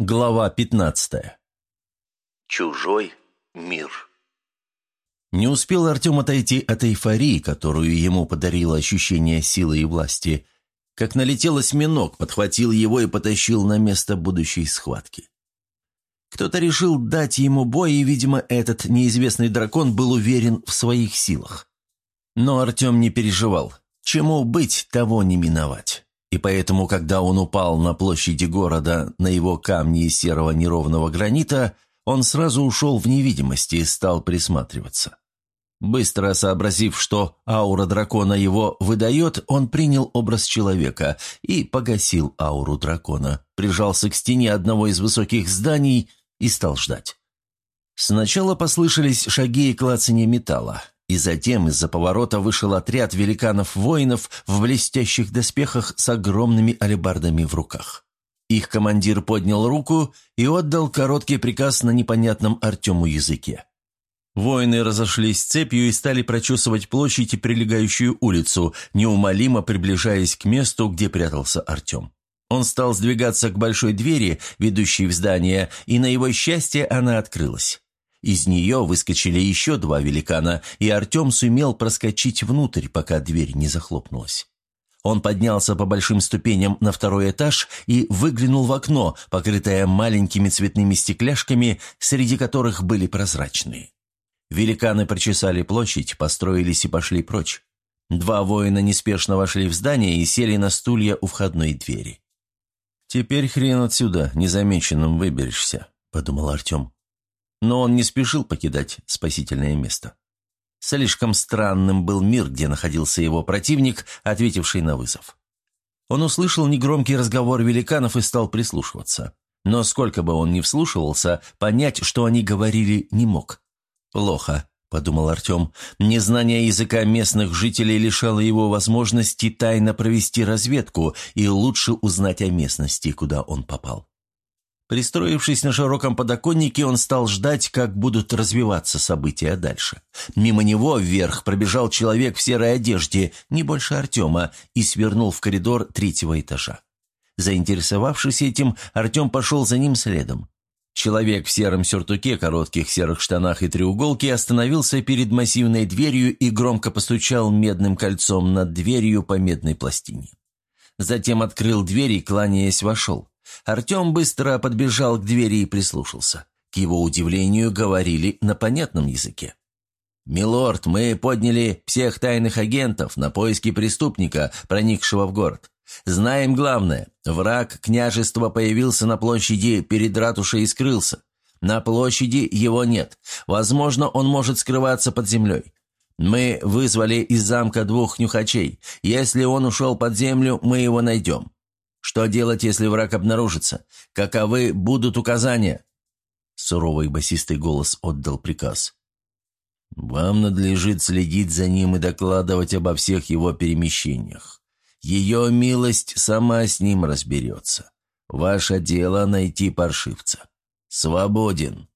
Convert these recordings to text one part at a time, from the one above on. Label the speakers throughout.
Speaker 1: Глава 15.
Speaker 2: Чужой мир.
Speaker 1: Не успел Артем отойти от эйфории, которую ему подарило ощущение силы и власти, как налетел осьминог, подхватил его и потащил на место будущей схватки. Кто-то решил дать ему бой, и, видимо, этот неизвестный дракон был уверен в своих силах. Но Артем не переживал. Чему быть, того не миновать. И поэтому, когда он упал на площади города на его камни из серого неровного гранита, он сразу ушел в невидимость и стал присматриваться. Быстро сообразив, что аура дракона его выдает, он принял образ человека и погасил ауру дракона, прижался к стене одного из высоких зданий и стал ждать. Сначала послышались шаги и клацанье металла. И затем из-за поворота вышел отряд великанов-воинов в блестящих доспехах с огромными алебардами в руках. Их командир поднял руку и отдал короткий приказ на непонятном Артему языке. Воины разошлись цепью и стали прочесывать площадь и прилегающую улицу, неумолимо приближаясь к месту, где прятался Артем. Он стал сдвигаться к большой двери, ведущей в здание, и на его счастье она открылась. Из нее выскочили еще два великана, и Артем сумел проскочить внутрь, пока дверь не захлопнулась. Он поднялся по большим ступеням на второй этаж и выглянул в окно, покрытое маленькими цветными стекляшками, среди которых были прозрачные. Великаны прочесали площадь, построились и пошли прочь. Два воина неспешно вошли в здание и сели на стулья у входной двери. «Теперь хрен отсюда, незамеченным выберешься», — подумал Артем. Но он не спешил покидать спасительное место. Слишком странным был мир, где находился его противник, ответивший на вызов. Он услышал негромкий разговор великанов и стал прислушиваться. Но сколько бы он ни вслушивался, понять, что они говорили, не мог. «Плохо», — подумал Артем. «Незнание языка местных жителей лишало его возможности тайно провести разведку и лучше узнать о местности, куда он попал». Пристроившись на широком подоконнике, он стал ждать, как будут развиваться события дальше. Мимо него вверх пробежал человек в серой одежде, не больше Артема, и свернул в коридор третьего этажа. Заинтересовавшись этим, Артем пошел за ним следом. Человек в сером сюртуке, коротких серых штанах и треуголке остановился перед массивной дверью и громко постучал медным кольцом над дверью по медной пластине. Затем открыл дверь и, кланяясь, вошел. Артем быстро подбежал к двери и прислушался. К его удивлению, говорили на понятном языке. «Милорд, мы подняли всех тайных агентов на поиски преступника, проникшего в город. Знаем главное. Враг княжества появился на площади перед ратушей и скрылся. На площади его нет. Возможно, он может скрываться под землей. Мы вызвали из замка двух нюхачей. Если он ушел под землю, мы его найдем. Что делать, если враг обнаружится? Каковы будут указания?» Суровый басистый голос отдал приказ. «Вам надлежит следить за ним и докладывать обо всех его перемещениях. Ее милость сама с ним разберется. Ваше дело найти паршивца. Свободен».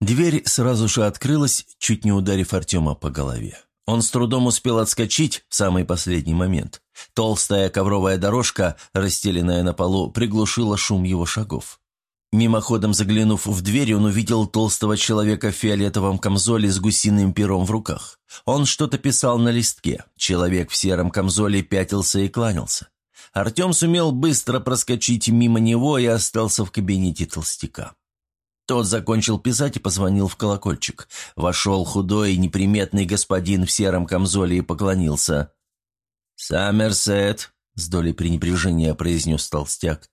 Speaker 1: Дверь сразу же открылась, чуть не ударив Артема по голове. Он с трудом успел отскочить в самый последний момент. Толстая ковровая дорожка, расстеленная на полу, приглушила шум его шагов. Мимоходом заглянув в дверь, он увидел толстого человека в фиолетовом камзоле с гусиным пером в руках. Он что-то писал на листке. Человек в сером камзоле пятился и кланялся. Артем сумел быстро проскочить мимо него и остался в кабинете толстяка. Тот закончил писать и позвонил в колокольчик. Вошел худой, неприметный господин в сером камзоле и поклонился. «Саммерсет», — с долей пренебрежения произнес толстяк,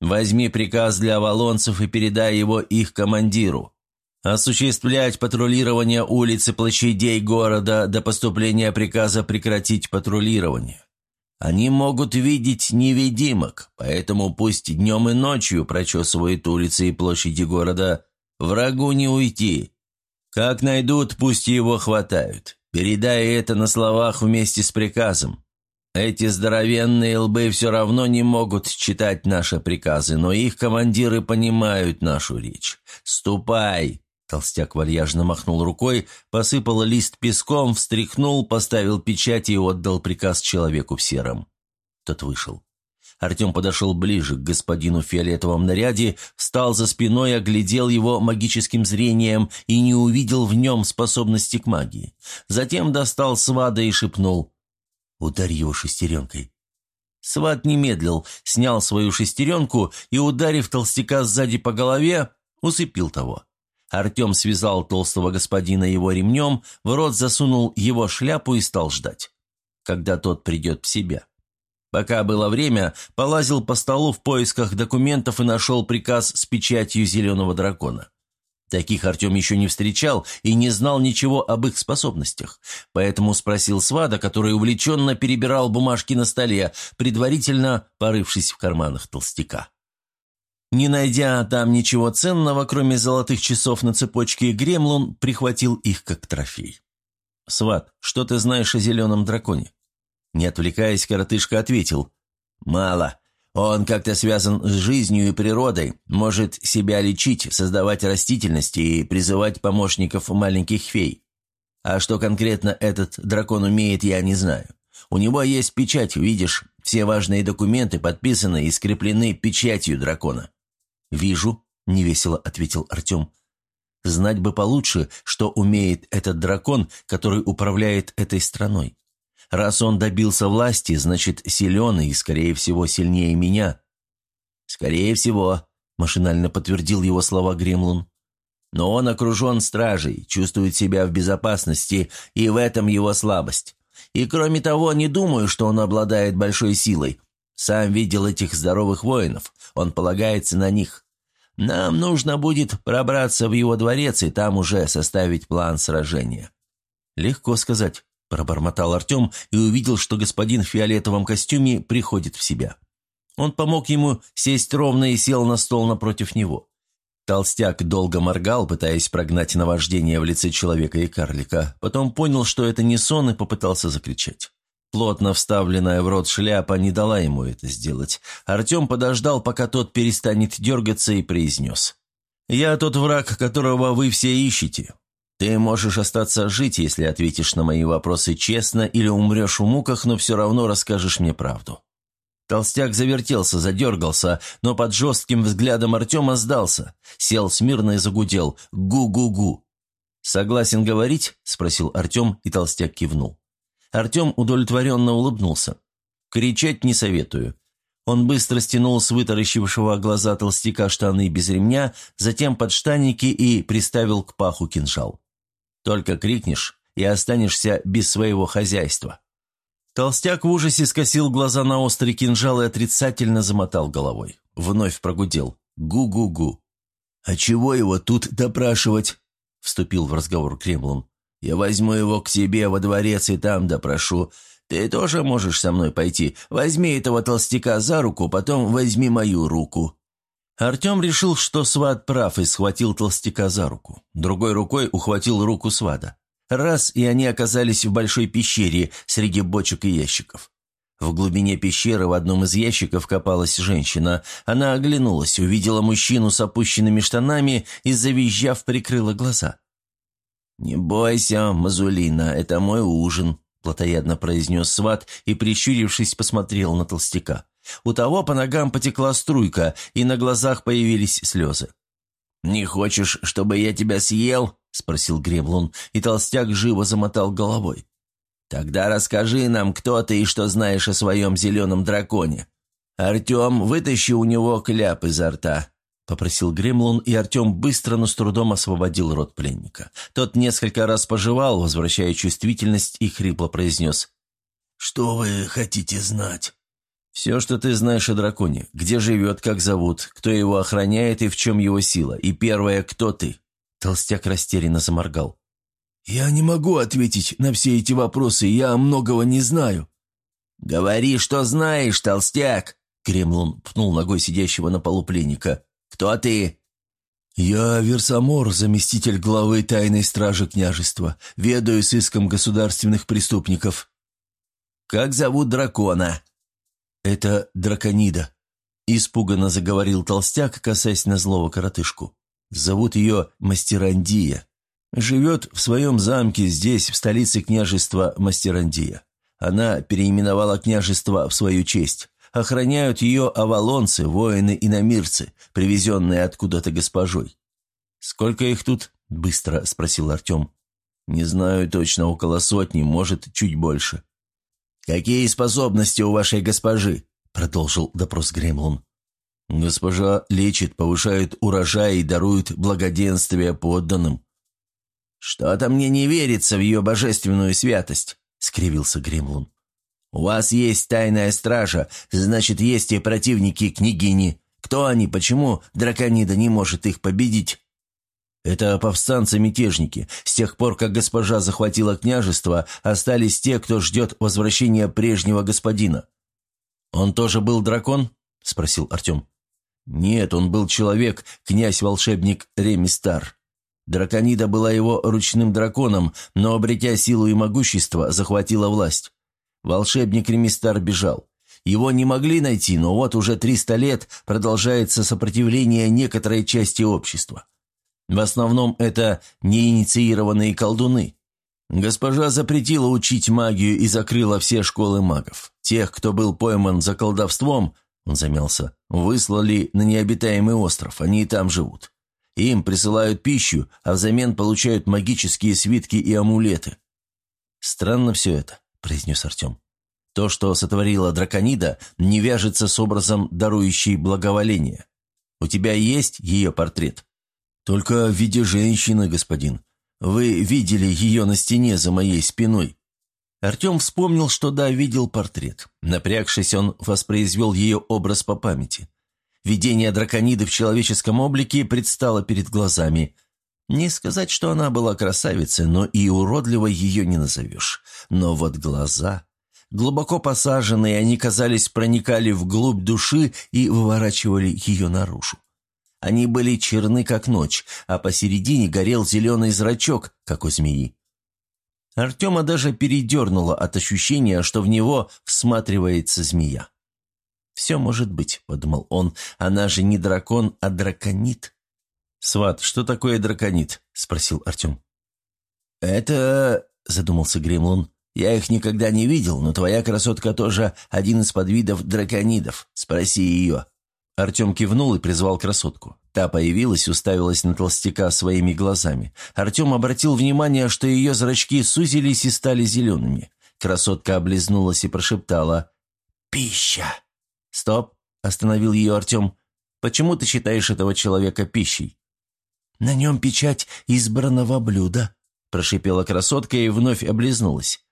Speaker 1: «возьми приказ для авалонцев и передай его их командиру. Осуществлять патрулирование улиц и площадей города до поступления приказа прекратить патрулирование. Они могут видеть невидимок, поэтому пусть днем и ночью прочесывают улицы и площади города. Врагу не уйти. Как найдут, пусть его хватают. Передай это на словах вместе с приказом. Эти здоровенные лбы все равно не могут читать наши приказы, но их командиры понимают нашу речь. Ступай!» Толстяк вальяжно махнул рукой, посыпал лист песком, встряхнул, поставил печать и отдал приказ человеку в сером. Тот вышел. Артем подошел ближе к господину в фиолетовом наряде, встал за спиной, оглядел его магическим зрением и не увидел в нем способности к магии. Затем достал свада и шепнул «Ударь его шестеренкой». Сват не медлил, снял свою шестеренку и, ударив толстяка сзади по голове, усыпил того. Артем связал толстого господина его ремнем, в рот засунул его шляпу и стал ждать, когда тот придет в себя. Пока было время, полазил по столу в поисках документов и нашел приказ с печатью зеленого дракона. Таких Артем еще не встречал и не знал ничего об их способностях, поэтому спросил Свада, который увлеченно перебирал бумажки на столе, предварительно порывшись в карманах толстяка. Не найдя там ничего ценного, кроме золотых часов на цепочке, Гремлун прихватил их как трофей. «Сват, что ты знаешь о зеленом драконе?» Не отвлекаясь, коротышка ответил. «Мало. Он как-то связан с жизнью и природой, может себя лечить, создавать растительности и призывать помощников маленьких фей. А что конкретно этот дракон умеет, я не знаю. У него есть печать, видишь, все важные документы подписаны и скреплены печатью дракона». «Вижу», — невесело ответил Артем. «Знать бы получше, что умеет этот дракон, который управляет этой страной. Раз он добился власти, значит, силен и, скорее всего, сильнее меня». «Скорее всего», — машинально подтвердил его слова Гремлун. «Но он окружен стражей, чувствует себя в безопасности, и в этом его слабость. И кроме того, не думаю, что он обладает большой силой. Сам видел этих здоровых воинов, он полагается на них. Нам нужно будет пробраться в его дворец и там уже составить план сражения». «Легко сказать», – пробормотал Артем и увидел, что господин в фиолетовом костюме приходит в себя. Он помог ему сесть ровно и сел на стол напротив него. Толстяк долго моргал, пытаясь прогнать наваждение в лице человека и карлика. Потом понял, что это не сон, и попытался закричать. Плотно вставленная в рот шляпа не дала ему это сделать. Артем подождал, пока тот перестанет дергаться, и произнес. «Я тот враг, которого вы все ищете. Ты можешь остаться жить, если ответишь на мои вопросы честно или умрешь в муках, но все равно расскажешь мне правду». Толстяк завертелся, задергался, но под жестким взглядом Артема сдался. Сел смирно и загудел «Гу-гу-гу». «Согласен говорить?» – спросил Артем, и толстяк кивнул. Артем удовлетворенно улыбнулся. «Кричать не советую. Он быстро стянул с вытаращившего глаза толстяка штаны без ремня, затем подштанники и приставил к паху кинжал. Только крикнешь и останешься без своего хозяйства». Толстяк в ужасе скосил глаза на острый кинжал и отрицательно замотал головой. Вновь прогудел. «Гу-гу-гу». «А чего его тут допрашивать?» – вступил в разговор Кремлун. «Я возьму его к себе во дворец и там допрошу. Ты тоже можешь со мной пойти. Возьми этого толстяка за руку, потом возьми мою руку». Артем решил, что сват прав, и схватил толстяка за руку. Другой рукой ухватил руку свада. Раз, и они оказались в большой пещере среди бочек и ящиков. В глубине пещеры в одном из ящиков копалась женщина. Она оглянулась, увидела мужчину с опущенными штанами и, завизжав, прикрыла глаза. «Не бойся, Мазулина, это мой ужин», – плотоядно произнес сват и, прищурившись, посмотрел на толстяка. У того по ногам потекла струйка, и на глазах появились слезы. «Не хочешь, чтобы я тебя съел?» – спросил Гремлун, и толстяк живо замотал головой. «Тогда расскажи нам, кто ты и что знаешь о своем зеленом драконе. Артем, вытащи у него кляп изо рта», – попросил Гремлун, и Артем быстро, но с трудом освободил рот пленника. Тот несколько раз пожевал, возвращая чувствительность, и хрипло произнес. «Что вы хотите знать?» «Все, что ты знаешь о драконе. Где живет, как зовут, кто его охраняет и в чем его сила. И первое, кто ты?» Толстяк растерянно заморгал. «Я не могу ответить на все эти вопросы, я многого не знаю». «Говори, что знаешь, толстяк!» Кремлун пнул ногой сидящего на полу пленника. «Кто ты?» «Я Версамор, заместитель главы тайной стражи княжества. Ведаю сыском государственных преступников». «Как зовут дракона?» «Это драконида», – испуганно заговорил толстяк, касаясь на злого коротышку. «Зовут ее Мастерандия. Живет в своем замке здесь, в столице княжества Мастерандия. Она переименовала княжество в свою честь. охраняют ее авалонцы, воины и намирцы, привезенные откуда-то госпожой. «Сколько их тут?» – быстро спросил Артем. «Не знаю точно, около сотни, может, чуть больше». «Какие способности у вашей госпожи?» – продолжил допрос Гремлун. «Госпожа лечит, повышает урожай и дарует благоденствие подданным». «Что-то мне не верится в ее божественную святость», — скривился Гремлун. «У вас есть тайная стража, значит, есть и противники княгини. Кто они, почему драконида не может их победить?» «Это повстанцы-мятежники. С тех пор, как госпожа захватила княжество, остались те, кто ждет возвращения прежнего господина». «Он тоже был дракон?» — спросил Артем. «Нет, он был человек, князь-волшебник Ремистар. Драконида была его ручным драконом, но, обретя силу и могущество, захватила власть. Волшебник Ремистар бежал. Его не могли найти, но вот уже триста лет продолжается сопротивление некоторой части общества. В основном это неинициированные колдуны. Госпожа запретила учить магию и закрыла все школы магов. Тех, кто был пойман за колдовством, он замялся, выслали на необитаемый остров, они и там живут. Им присылают пищу, а взамен получают магические свитки и амулеты. «Странно все это», — произнес Артем. «То, что сотворила драконида, не вяжется с образом, дарующей благоволение. У тебя есть ее портрет?» «Только в виде женщины, господин. Вы видели ее на стене за моей спиной». Артем вспомнил, что да, видел портрет. Напрягшись, он воспроизвел ее образ по памяти. Видение дракониды в человеческом облике предстало перед глазами. Не сказать, что она была красавицей, но и уродливой ее не назовешь. Но вот глаза... Глубоко посаженные, они, казались, проникали вглубь души и выворачивали ее наружу. Они были черны, как ночь, а посередине горел зеленый зрачок, как у змеи. Артема даже передернуло от ощущения, что в него всматривается змея. «Все может быть», — подумал он, — «она же не дракон, а драконит». «Сват, что такое драконит?» — спросил Артем. «Это...» — задумался Гремлун. «Я их никогда не видел, но твоя красотка тоже один из подвидов драконидов. Спроси ее». Артем кивнул и призвал красотку. Та появилась, уставилась на толстяка своими глазами. Артем обратил внимание, что ее зрачки сузились и стали зелеными. Красотка облизнулась и прошептала «Пища!» «Стоп!» – остановил ее Артем. «Почему ты считаешь этого человека пищей?» «На нем печать избранного блюда», – прошипела красотка и вновь облизнулась.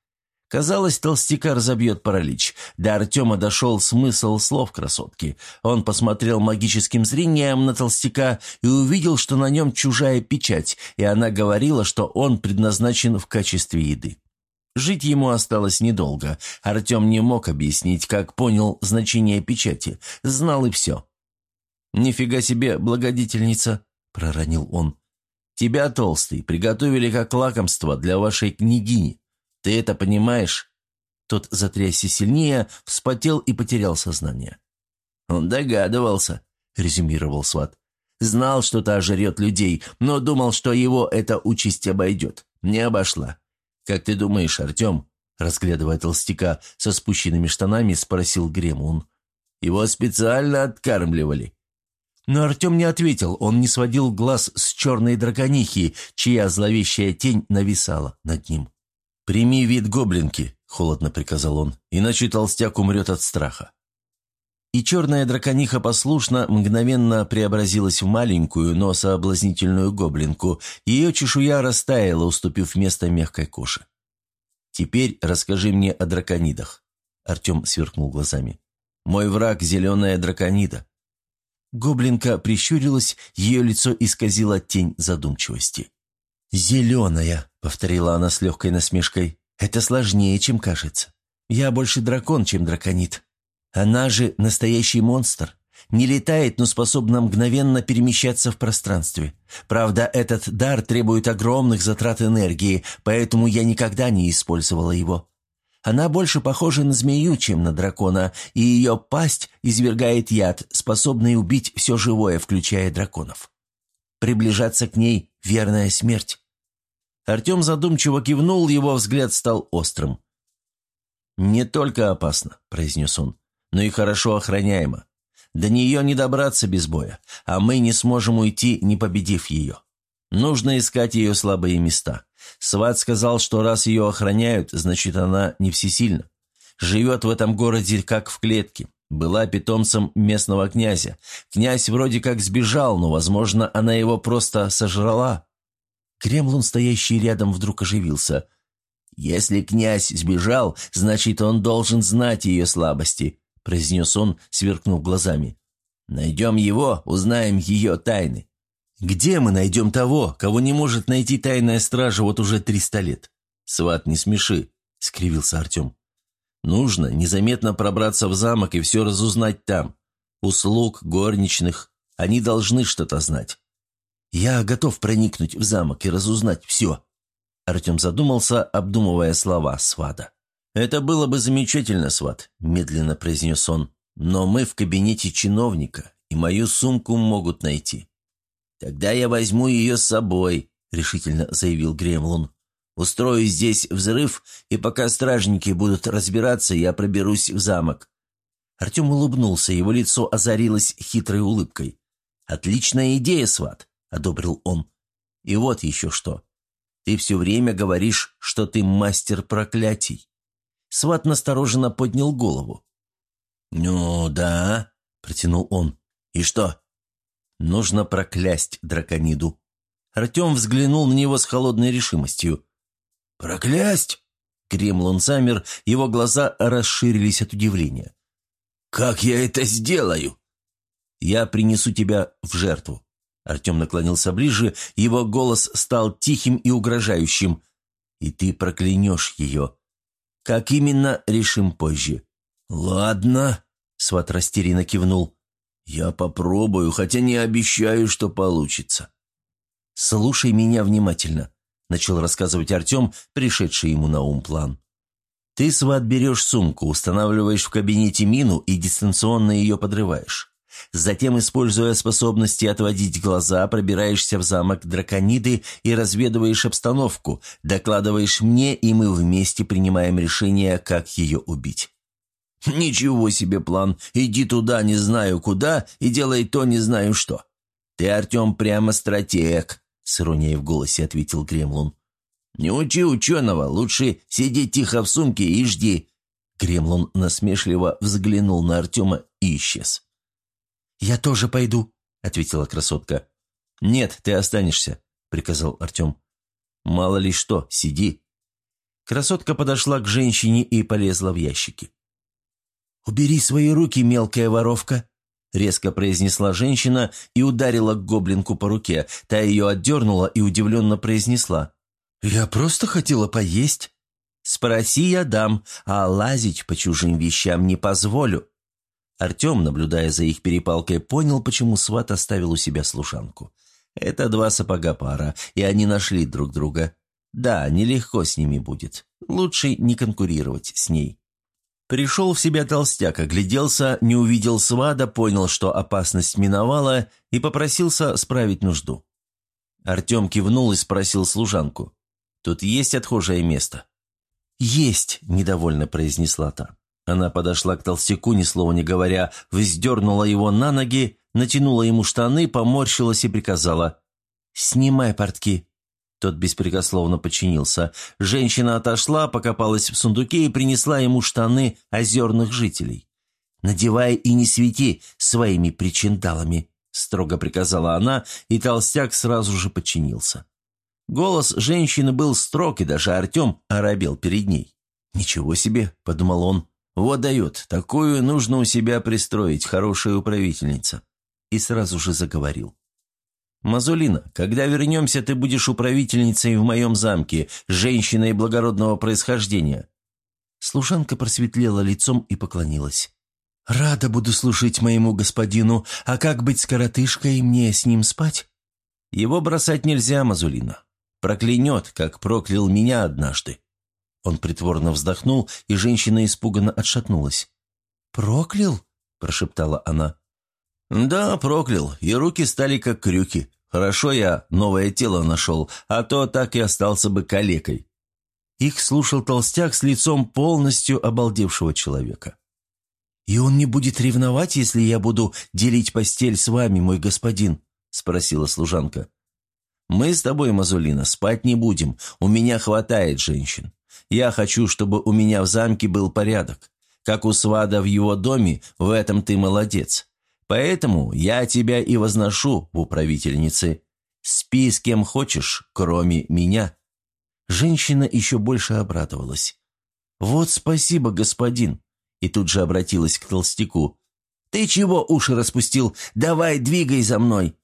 Speaker 1: Казалось, толстяка разобьет паралич. До Артема дошел смысл слов красотки. Он посмотрел магическим зрением на толстяка и увидел, что на нем чужая печать, и она говорила, что он предназначен в качестве еды. Жить ему осталось недолго. Артем не мог объяснить, как понял значение печати. Знал и все. «Нифига себе, благодетельница!» – проронил он. «Тебя, толстый, приготовили как лакомство для вашей княгини. Ты это понимаешь?» Тот затрясся сильнее, вспотел и потерял сознание. «Он догадывался», – резюмировал сват. «Знал, что та жрет людей, но думал, что его эта участь обойдет. Не обошла. «Как ты думаешь, Артем?» Разглядывая толстяка со спущенными штанами, спросил Гремун. «Его специально откармливали». Но Артем не ответил, он не сводил глаз с черной драконихи, чья зловещая тень нависала над ним. «Прими вид гоблинки», — холодно приказал он, — «иначе толстяк умрет от страха». И черная дракониха послушно, мгновенно преобразилась в маленькую, но соблазнительную гоблинку. Ее чешуя растаяла, уступив место мягкой коже. «Теперь расскажи мне о драконидах», — Артем сверкнул глазами. «Мой враг — зеленая драконида». Гоблинка прищурилась, ее лицо исказило тень задумчивости. «Зеленая», — повторила она с легкой насмешкой, — «это сложнее, чем кажется. Я больше дракон, чем драконит. Она же настоящий монстр. Не летает, но способна мгновенно перемещаться в пространстве. Правда, этот дар требует огромных затрат энергии, поэтому я никогда не использовала его. Она больше похожа на змею, чем на дракона, и ее пасть извергает яд, способный убить все живое, включая драконов. Приближаться к ней — верная смерть. Артем задумчиво кивнул, его взгляд стал острым. «Не только опасно», — произнес он но и хорошо охраняема. До нее не добраться без боя, а мы не сможем уйти, не победив ее. Нужно искать ее слабые места. Сват сказал, что раз ее охраняют, значит, она не всесильна. Живет в этом городе как в клетке. Была питомцем местного князя. Князь вроде как сбежал, но, возможно, она его просто сожрала. Кремлун, стоящий рядом, вдруг оживился. «Если князь сбежал, значит, он должен знать ее слабости», — произнес он, сверкнув глазами. «Найдем его, узнаем ее тайны». «Где мы найдем того, кого не может найти тайная стража вот уже триста лет?» «Сват, не смеши», — скривился Артем. «Нужно незаметно пробраться в замок и все разузнать там. Услуг, горничных. Они должны что-то знать. Я готов проникнуть в замок и разузнать все». Артем задумался, обдумывая слова Свада. «Это было бы замечательно, Сват», — медленно произнес он. «Но мы в кабинете чиновника, и мою сумку могут найти. «Тогда я возьму ее с собой», — решительно заявил Гремлун. «Устрою здесь взрыв, и пока стражники будут разбираться, я проберусь в замок». Артем улыбнулся, его лицо озарилось хитрой улыбкой. «Отличная идея, сват», — одобрил он. «И вот еще что. Ты все время говоришь, что ты мастер проклятий». Сват настороженно поднял голову. «Ну да», — протянул он. «И что?» Нужно проклясть дракониду. Артем взглянул на него с холодной решимостью. «Проклясть?» Кремлон замер, его глаза расширились от удивления. «Как я это сделаю?» «Я принесу тебя в жертву». Артем наклонился ближе, его голос стал тихим и угрожающим. «И ты проклянешь ее. Как именно, решим позже». «Ладно», — Сват растерянно кивнул. «Я попробую, хотя не обещаю, что получится». «Слушай меня внимательно», — начал рассказывать Артем, пришедший ему на ум план. «Ты, сват, берешь сумку, устанавливаешь в кабинете мину и дистанционно ее подрываешь. Затем, используя способности отводить глаза, пробираешься в замок Дракониды и разведываешь обстановку, докладываешь мне, и мы вместе принимаем решение, как ее убить. «Ничего себе план! Иди туда, не знаю куда, и делай то, не знаю что!» «Ты, Артем, прямо стратег!» — с иронией в голосе ответил Гремлун. «Не учи ученого, лучше сиди тихо в сумке и жди!» Гремлун насмешливо взглянул на Артема и исчез. «Я тоже пойду», — ответила красотка. «Нет, ты останешься», — приказал Артем. «Мало ли что, сиди». Красотка подошла к женщине и полезла в ящики. «Убери свои руки, мелкая воровка!» Резко произнесла женщина и ударила гоблинку по руке. Та ее отдернула и удивленно произнесла. «Я просто хотела поесть». «Спроси, я дам, а лазить по чужим вещам не позволю». Артем, наблюдая за их перепалкой, понял, почему сват оставил у себя служанку. Это два сапога пара, и они нашли друг друга. Да, нелегко с ними будет. Лучше не конкурировать с ней. Пришел в себя толстяк, огляделся, не увидел свада, понял, что опасность миновала, и попросился справить нужду. Артем кивнул и спросил служанку. «Тут есть отхожее место?» «Есть», — недовольно произнесла та. Она подошла к толстяку, ни слова не говоря, вздернула его на ноги, натянула ему штаны, поморщилась и приказала. «Снимай портки». Тот беспрекословно подчинился. Женщина отошла, покопалась в сундуке и принесла ему штаны озерных жителей. «Надевай и не свети своими причиндалами», — строго приказала она, и толстяк сразу же подчинился. Голос женщины был строг, и даже Артем оробел перед ней. «Ничего себе», — подумал он, — «вот дает, такую нужно у себя пристроить, хорошая управительница». И сразу же заговорил. «Мазулина, когда вернемся, ты будешь управительницей в моем замке, женщиной благородного происхождения». Служанка просветлела лицом и поклонилась. «Рада буду служить моему господину, а как быть с коротышкой, мне с ним спать?» «Его бросать нельзя, Мазулина. Проклянет, как проклял меня однажды». Он притворно вздохнул, и женщина испуганно отшатнулась. «Проклял?» – прошептала она. «Да, проклял, и руки стали как крюки. Хорошо я новое тело нашел, а то так и остался бы калекой». Их слушал толстяк с лицом полностью обалдевшего человека. «И он не будет ревновать, если я буду делить постель с вами, мой господин?» – спросила служанка. «Мы с тобой, Мазулина, спать не будем. У меня хватает женщин. Я хочу, чтобы у меня в замке был порядок. Как у свада в его доме, в этом ты молодец. Поэтому я тебя и возношу в управительнице. Спи с кем хочешь, кроме меня». Женщина еще больше обрадовалась. «Вот спасибо, господин!» И тут же обратилась к толстяку. «Ты чего уши распустил? Давай, двигай за мной!»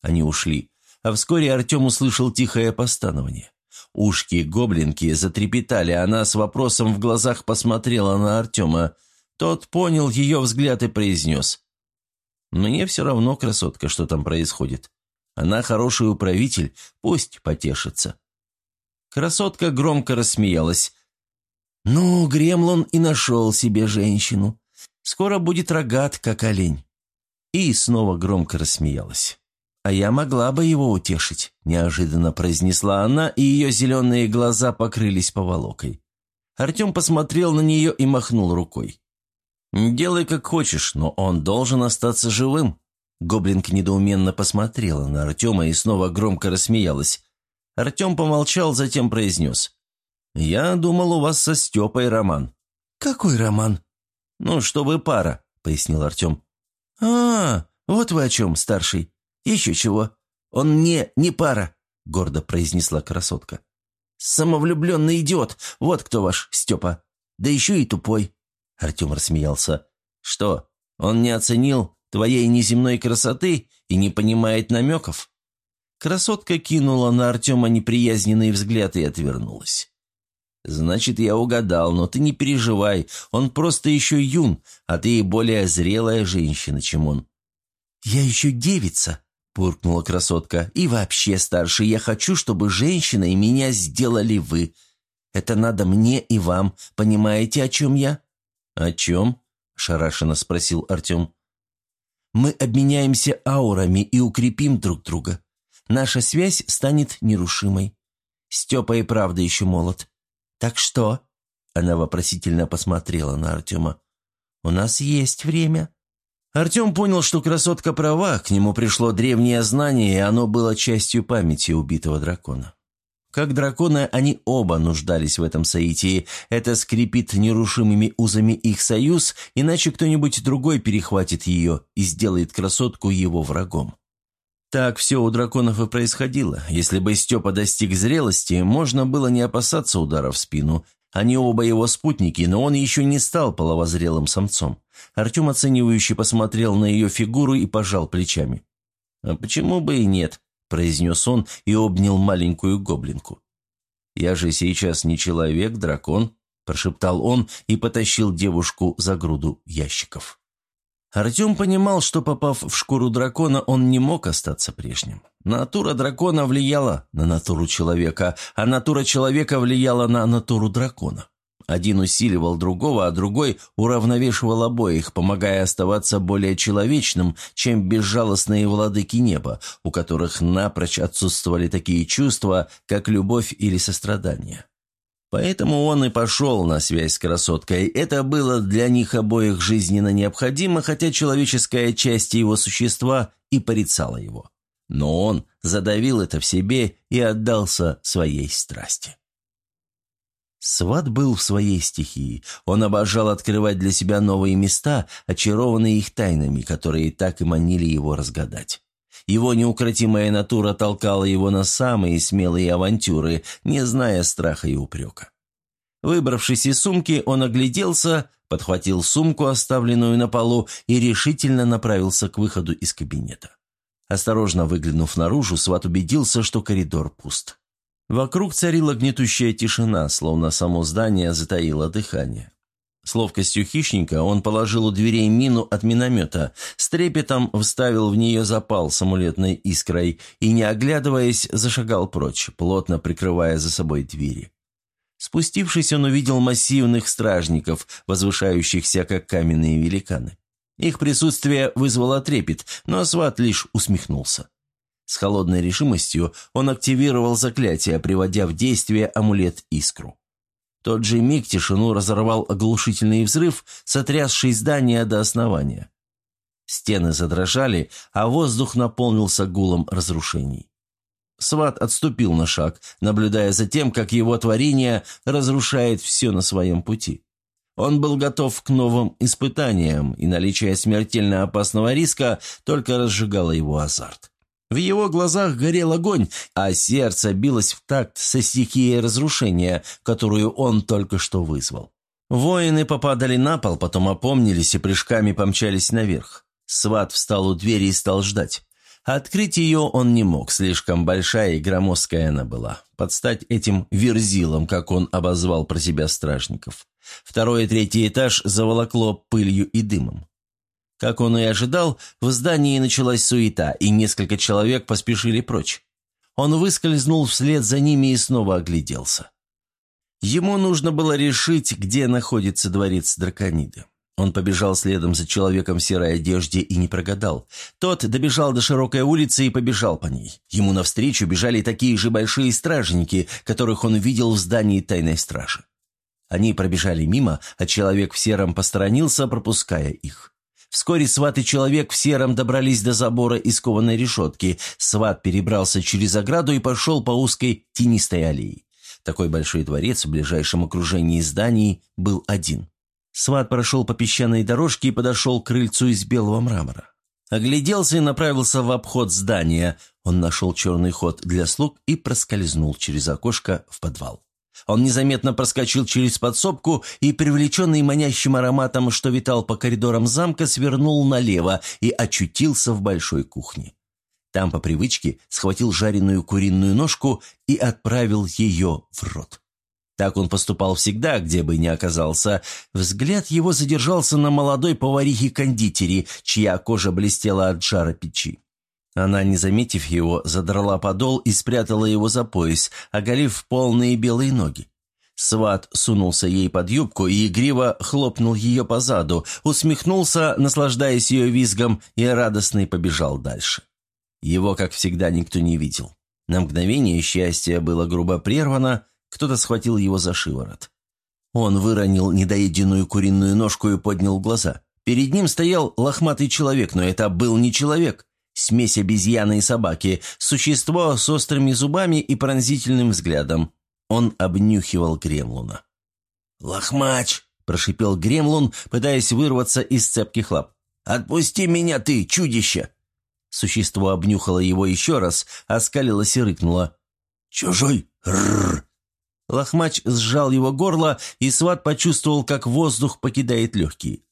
Speaker 1: Они ушли, а вскоре Артем услышал тихое постановление. Ушки гоблинки затрепетали, она с вопросом в глазах посмотрела на Артема. Тот понял ее взгляд и произнес. «Мне все равно, красотка, что там происходит. Она хороший управитель, пусть потешится». Красотка громко рассмеялась. «Ну, Гремлон и нашел себе женщину. Скоро будет рогат, как олень». И снова громко рассмеялась. «А я могла бы его утешить», – неожиданно произнесла она, и ее зеленые глаза покрылись поволокой. Артем посмотрел на нее и махнул рукой. «Делай как хочешь, но он должен остаться живым». Гоблинка недоуменно посмотрела на Артема и снова громко рассмеялась. Артем помолчал, затем произнес. «Я думал, у вас со Степой роман». «Какой роман?» «Ну, что вы пара», — пояснил Артем. «А, вот вы о чем, старший. Еще чего. Он мне не пара», — гордо произнесла красотка. «Самовлюбленный идиот. Вот кто ваш Степа. Да еще и тупой». Артем рассмеялся. «Что, он не оценил твоей неземной красоты и не понимает намеков?» Красотка кинула на Артема неприязненный взгляд и отвернулась. «Значит, я угадал, но ты не переживай, он просто еще юн, а ты более зрелая женщина, чем он». «Я еще девица», — буркнула красотка, — «и вообще старше, я хочу, чтобы женщиной меня сделали вы. Это надо мне и вам, понимаете, о чем я?» «О чем?» — шарашенно спросил Артем. «Мы обменяемся аурами и укрепим друг друга. Наша связь станет нерушимой. Степа и правда еще молод. Так что?» Она вопросительно посмотрела на Артема. «У нас есть время». Артем понял, что красотка права, к нему пришло древнее знание, и оно было частью памяти убитого дракона. Как драконы, они оба нуждались в этом соитии. Это скрепит нерушимыми узами их союз, иначе кто-нибудь другой перехватит ее и сделает красотку его врагом. Так все у драконов и происходило. Если бы Степа достиг зрелости, можно было не опасаться удара в спину. Они оба его спутники, но он еще не стал половозрелым самцом. Артем оценивающе посмотрел на ее фигуру и пожал плечами. «А почему бы и нет?» – произнес он и обнял маленькую гоблинку. «Я же сейчас не человек, дракон», – прошептал он и потащил девушку за груду ящиков. Артем понимал, что, попав в шкуру дракона, он не мог остаться прежним. Натура дракона влияла на натуру человека, а натура человека влияла на натуру дракона. Один усиливал другого, а другой уравновешивал обоих, помогая оставаться более человечным, чем безжалостные владыки неба, у которых напрочь отсутствовали такие чувства, как любовь или сострадание. Поэтому он и пошел на связь с красоткой. Это было для них обоих жизненно необходимо, хотя человеческая часть его существа и порицала его. Но он задавил это в себе и отдался своей страсти. Сват был в своей стихии. Он обожал открывать для себя новые места, очарованные их тайнами, которые так и манили его разгадать. Его неукротимая натура толкала его на самые смелые авантюры, не зная страха и упрека. Выбравшись из сумки, он огляделся, подхватил сумку, оставленную на полу, и решительно направился к выходу из кабинета. Осторожно выглянув наружу, Сват убедился, что коридор пуст. Вокруг царила гнетущая тишина, словно само здание затаило дыхание. С ловкостью хищника он положил у дверей мину от миномета, с трепетом вставил в нее запал с амулетной искрой и, не оглядываясь, зашагал прочь, плотно прикрывая за собой двери. Спустившись, он увидел массивных стражников, возвышающихся как каменные великаны. Их присутствие вызвало трепет, но Сват лишь усмехнулся. С холодной решимостью он активировал заклятие, приводя в действие амулет-искру. Тот же миг тишину разорвал оглушительный взрыв, сотрясший здание до основания. Стены задрожали, а воздух наполнился гулом разрушений. Сват отступил на шаг, наблюдая за тем, как его творение разрушает все на своем пути. Он был готов к новым испытаниям, и наличие смертельно опасного риска только разжигало его азарт. В его глазах горел огонь, а сердце билось в такт со стихией разрушения, которую он только что вызвал. Воины попадали на пол, потом опомнились и прыжками помчались наверх. Сват встал у двери и стал ждать. Открыть ее он не мог, слишком большая и громоздкая она была. Подстать этим верзилам, как он обозвал про себя стражников. Второй и третий этаж заволокло пылью и дымом. Как он и ожидал, в здании началась суета, и несколько человек поспешили прочь. Он выскользнул вслед за ними и снова огляделся. Ему нужно было решить, где находится дворец Дракониды. Он побежал следом за человеком в серой одежде и не прогадал. Тот добежал до широкой улицы и побежал по ней. Ему навстречу бежали такие же большие стражники, которых он видел в здании тайной стражи. Они пробежали мимо, а человек в сером посторонился, пропуская их. Вскоре сват и человек в сером добрались до забора из кованой решетки. Сват перебрался через ограду и пошел по узкой тенистой аллее. Такой большой дворец в ближайшем окружении зданий был один. Сват прошел по песчаной дорожке и подошел к крыльцу из белого мрамора. Огляделся и направился в обход здания. Он нашел черный ход для слуг и проскользнул через окошко в подвал. Он незаметно проскочил через подсобку и, привлеченный манящим ароматом, что витал по коридорам замка, свернул налево и очутился в большой кухне. Там по привычке схватил жареную куриную ножку и отправил ее в рот. Так он поступал всегда, где бы ни оказался. Взгляд его задержался на молодой поварихе-кондитере, чья кожа блестела от жара печи. Она, не заметив его, задрала подол и спрятала его за пояс, оголив полные белые ноги. Сват сунулся ей под юбку и игриво хлопнул ее по заду, усмехнулся, наслаждаясь ее визгом, и радостный побежал дальше. Его, как всегда, никто не видел. На мгновение счастье было грубо прервано, кто-то схватил его за шиворот. Он выронил недоеденную куриную ножку и поднял глаза. Перед ним стоял лохматый человек, но это был не человек. Смесь обезьяны и собаки, существо с острыми зубами и пронзительным взглядом. Он обнюхивал Гремлуна. «Лохмач!» – прошипел Гремлун, пытаясь вырваться из цепких лап. «Отпусти меня ты, чудище!» Существо обнюхало его еще раз, оскалилось и рыкнуло. «Чужой! Рррр!» Лохмач сжал его горло, и сват почувствовал, как воздух покидает легкие.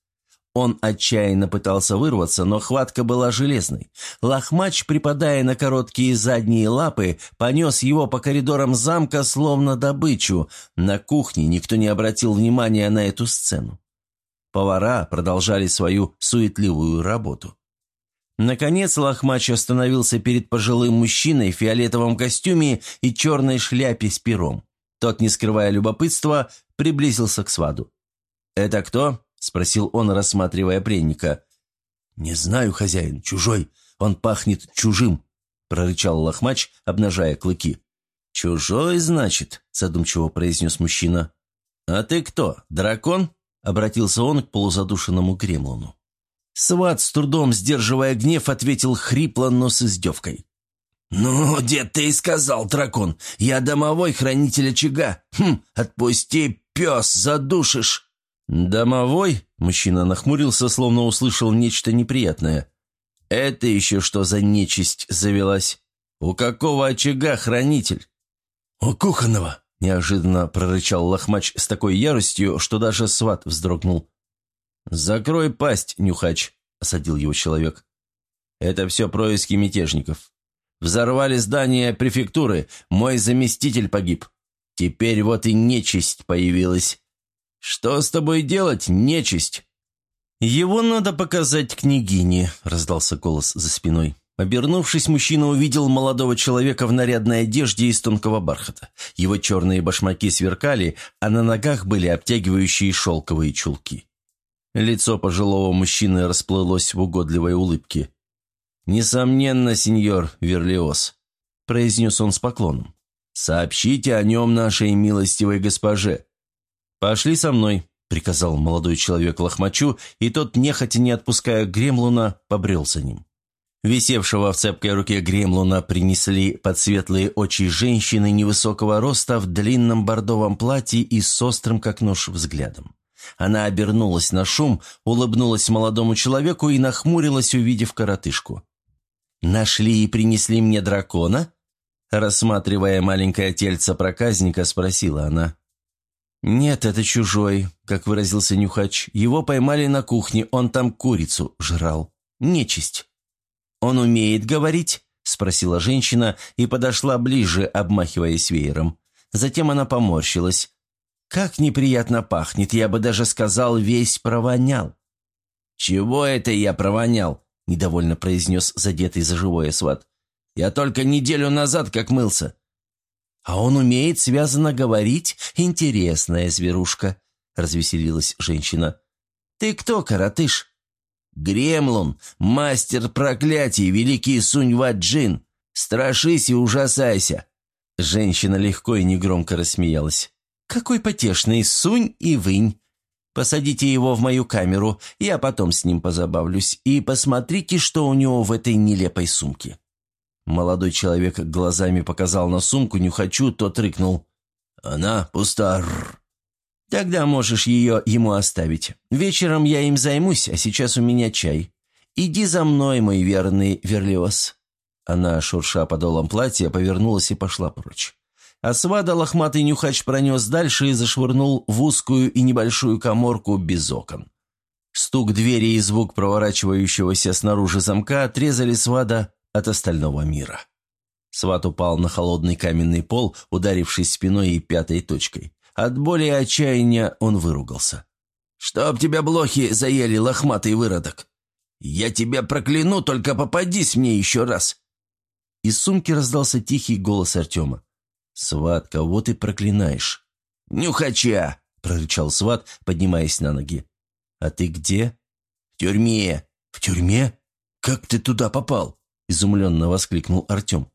Speaker 1: Он отчаянно пытался вырваться, но хватка была железной. Лохмач, припадая на короткие задние лапы, понес его по коридорам замка, словно добычу. На кухне никто не обратил внимания на эту сцену. Повара продолжали свою суетливую работу. Наконец Лохмач остановился перед пожилым мужчиной в фиолетовом костюме и черной шляпе с пером. Тот, не скрывая любопытства, приблизился к сваду. «Это кто?» – спросил он, рассматривая пленника. «Не знаю, хозяин, чужой. Он пахнет чужим», – прорычал лохмач, обнажая клыки. «Чужой, значит», – задумчиво произнес мужчина. «А ты кто, дракон?» – обратился он к полузадушенному Кремлону. Сват, с трудом сдерживая гнев, ответил хрипло, но с издевкой. «Ну, дед, ты и сказал, дракон, я домовой хранитель очага. Хм, отпусти, пес, задушишь!» «Домовой?» – мужчина нахмурился, словно услышал нечто неприятное. «Это еще что за нечисть завелась? У какого очага хранитель?» «У кухонного!» – неожиданно прорычал лохмач с такой яростью, что даже сват вздрогнул. «Закрой пасть, нюхач!» – осадил его человек. «Это все происки мятежников. Взорвали здание префектуры, мой заместитель погиб. Теперь вот и нечисть появилась. Что с тобой делать, нечисть?» «Его надо показать княгине», — раздался голос за спиной. Обернувшись, мужчина увидел молодого человека в нарядной одежде из тонкого бархата. Его черные башмаки сверкали, а на ногах были обтягивающие шелковые чулки. Лицо пожилого мужчины расплылось в угодливой улыбке. «Несомненно, сеньор Верлиос», — произнес он с поклоном. «Сообщите о нем нашей милостивой госпоже». «Пошли со мной», — приказал молодой человек лохмачу, и тот, нехотя не отпуская Гремлуна, побрел за ним. Висевшего в цепкой руке Гремлуна принесли под светлые очи женщины невысокого роста в длинном бордовом платье и с острым, как нож, взглядом. Она обернулась на шум, улыбнулась молодому человеку и нахмурилась, увидев коротышку. «Нашли и принесли мне дракона?» Рассматривая маленькое тельце проказника, спросила она. «Нет, это чужой», — как выразился Нюхач. «Его поймали на кухне, он там курицу жрал. Нечисть». «Он умеет говорить?» — спросила женщина и подошла ближе, обмахиваясь веером. Затем она поморщилась. «Как неприятно пахнет, я бы даже сказал, весь провонял». «Чего это я провонял?» — недовольно произнес задетый за живое сват. «Я только неделю назад как мылся». «А он умеет связано говорить? Интересная зверушка», — развеселилась женщина. «Ты кто, коротыш?» «Гремлун, мастер проклятий, великий Сунь-Ва-Джин! Страшись и ужасайся!» Женщина легко и негромко рассмеялась. «Какой потешный Сунь и Вынь! Посадите его в мою камеру, я потом с ним позабавлюсь, и посмотрите, что у него в этой нелепой сумке». Молодой человек глазами показал на сумку «Нюхачу», тот рыкнул. «Она пуста». «Тогда можешь ее ему оставить. Вечером я им займусь, а сейчас у меня чай. Иди за мной, мой верный Верлиос». Она, шурша подолом платья, повернулась и пошла прочь. А свада лохматый нюхач пронес дальше и зашвырнул в узкую и небольшую коморку без окон. Стук двери и звук проворачивающегося снаружи замка отрезали свада от остального мира. Сват упал на холодный каменный пол, ударившись спиной и пятой точкой. От боли и отчаяния он выругался. «Чтоб тебя блохи заели, лохматый выродок! Я тебя прокляну, только попадись мне еще раз!» Из сумки раздался тихий голос Артема. «Сват, кого ты проклинаешь?» «Нюхача!» — прорычал Сват, поднимаясь на ноги. «А ты где?» «В тюрьме». «В тюрьме? Как ты туда попал?» — изумленно воскликнул Артем.